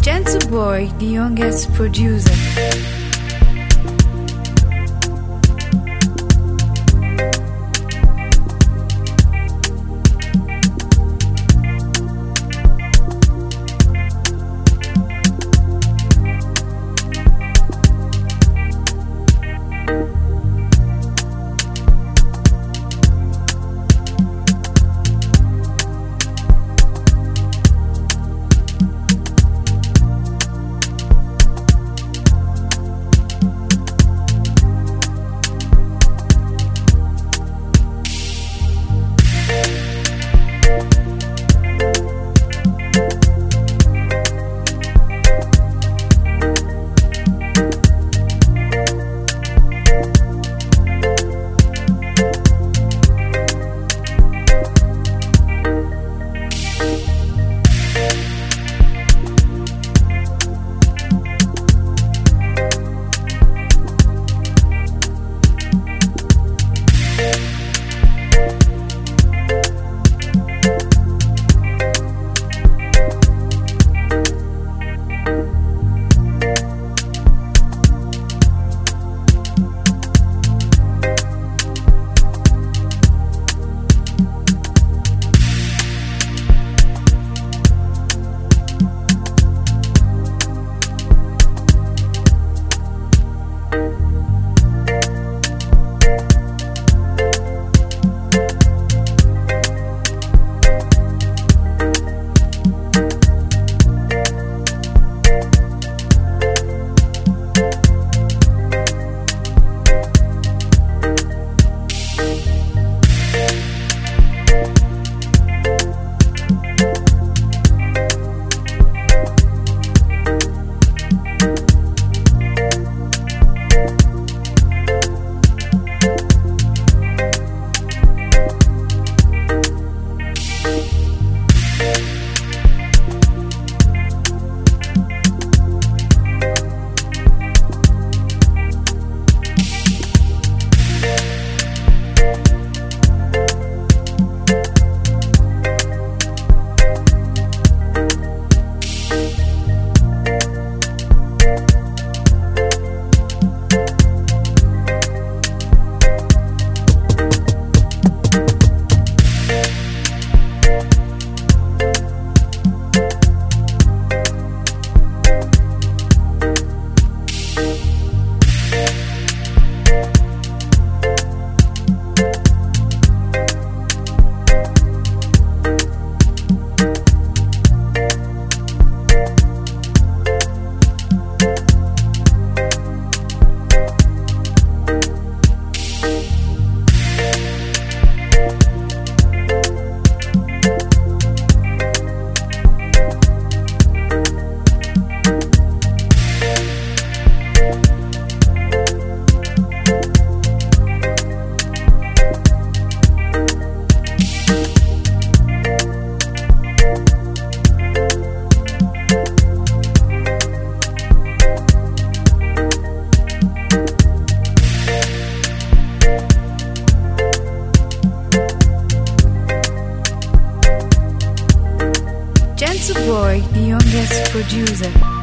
Gentle Boy, the youngest producer. Boy, the youngest producer.